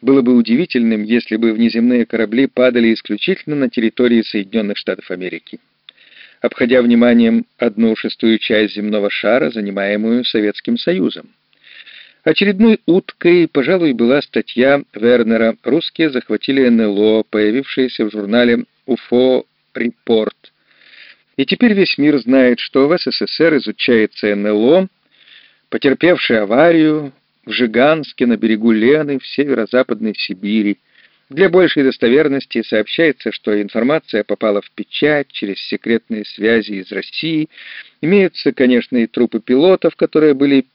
было бы удивительным, если бы внеземные корабли падали исключительно на территории Соединенных Штатов Америки, обходя вниманием одну шестую часть земного шара, занимаемую Советским Союзом. Очередной уткой, пожалуй, была статья Вернера «Русские захватили НЛО», появившаяся в журнале «УФО Репорт». И теперь весь мир знает, что в СССР изучается НЛО, потерпевший аварию в Жиганске на берегу Лены в северо-западной Сибири. Для большей достоверности сообщается, что информация попала в печать через секретные связи из России. Имеются, конечно, и трупы пилотов, которые были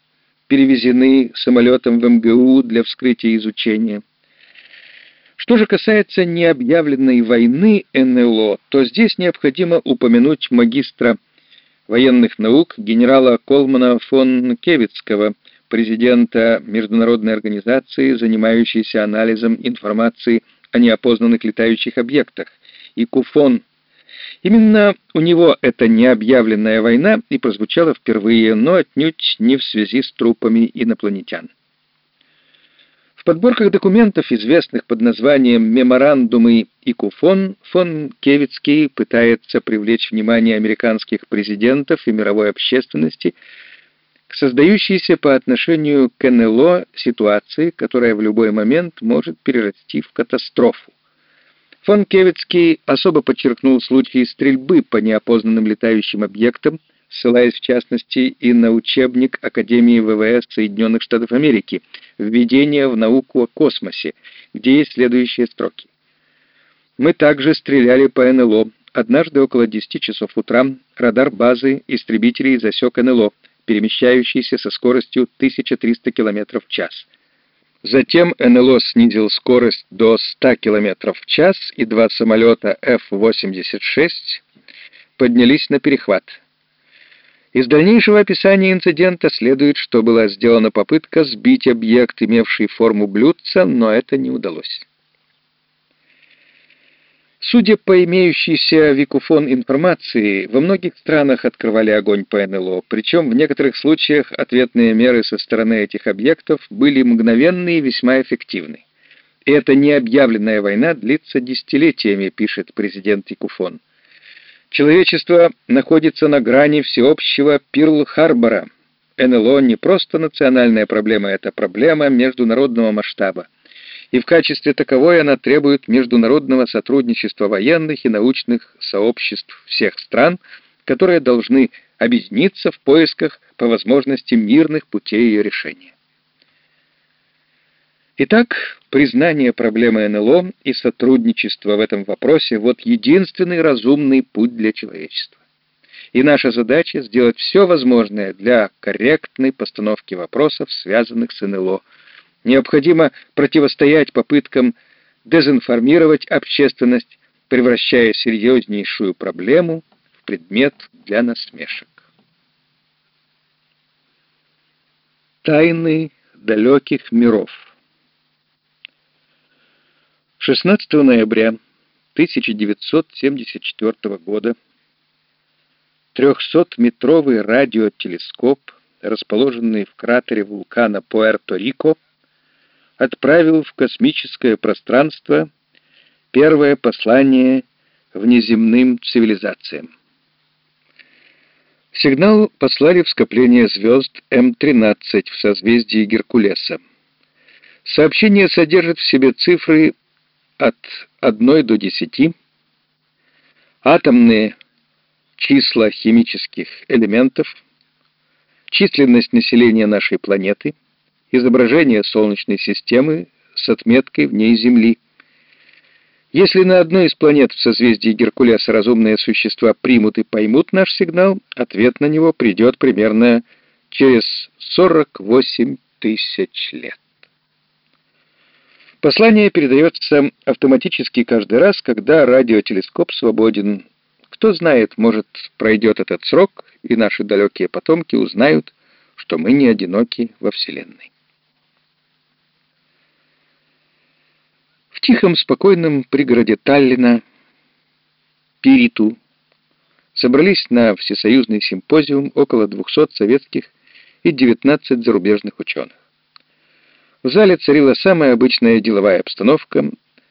перевезены самолетом в МГУ для вскрытия и изучения. Что же касается необъявленной войны НЛО, то здесь необходимо упомянуть магистра военных наук генерала Колмана фон Кевицкого, президента Международной организации, занимающейся анализом информации о неопознанных летающих объектах, и Куфон. Именно у него эта необъявленная война и прозвучала впервые, но отнюдь не в связи с трупами инопланетян. В подборках документов, известных под названием «Меморандумы и Куфон», фон Кевицкий пытается привлечь внимание американских президентов и мировой общественности к создающейся по отношению к НЛО ситуации, которая в любой момент может перерасти в катастрофу. Фон Кевицкий особо подчеркнул случаи стрельбы по неопознанным летающим объектам, ссылаясь в частности и на учебник Академии ВВС Соединенных Штатов Америки «Введение в науку о космосе», где есть следующие строки. «Мы также стреляли по НЛО. Однажды около 10 часов утра радар базы истребителей засек НЛО перемещающийся со скоростью 1300 км в час. Затем НЛО снизил скорость до 100 км в час, и два самолета F-86 поднялись на перехват. Из дальнейшего описания инцидента следует, что была сделана попытка сбить объект, имевший форму блюдца, но это не удалось. Судя по имеющейся Викуфон информации, во многих странах открывали огонь по НЛО, причем в некоторых случаях ответные меры со стороны этих объектов были мгновенны и весьма эффективны. Эта необъявленная война длится десятилетиями, пишет президент Викуфон. Человечество находится на грани всеобщего Пирл-Харбора. НЛО не просто национальная проблема, это проблема международного масштаба и в качестве таковой она требует международного сотрудничества военных и научных сообществ всех стран, которые должны объединиться в поисках по возможности мирных путей ее решения. Итак, признание проблемы НЛО и сотрудничество в этом вопросе – вот единственный разумный путь для человечества. И наша задача – сделать все возможное для корректной постановки вопросов, связанных с НЛО – Необходимо противостоять попыткам дезинформировать общественность, превращая серьезнейшую проблему в предмет для насмешек. Тайны далеких миров 16 ноября 1974 года 300-метровый радиотелескоп, расположенный в кратере вулкана Пуэрто-Рико, отправил в космическое пространство первое послание внеземным цивилизациям. Сигнал послали в скопление звезд М-13 в созвездии Геркулеса. Сообщение содержит в себе цифры от 1 до 10, атомные числа химических элементов, численность населения нашей планеты — изображение Солнечной системы с отметкой в ней Земли. Если на одной из планет в созвездии Геркулеса разумные существа примут и поймут наш сигнал, ответ на него придет примерно через 48 тысяч лет. Послание передается автоматически каждый раз, когда радиотелескоп свободен. Кто знает, может, пройдет этот срок, и наши далекие потомки узнают, что мы не одиноки во Вселенной. Тихом, спокойном пригороде Таллина, Пириту, собрались на всесоюзный симпозиум около 200 советских и 19 зарубежных ученых. В зале царила самая обычная деловая обстановка,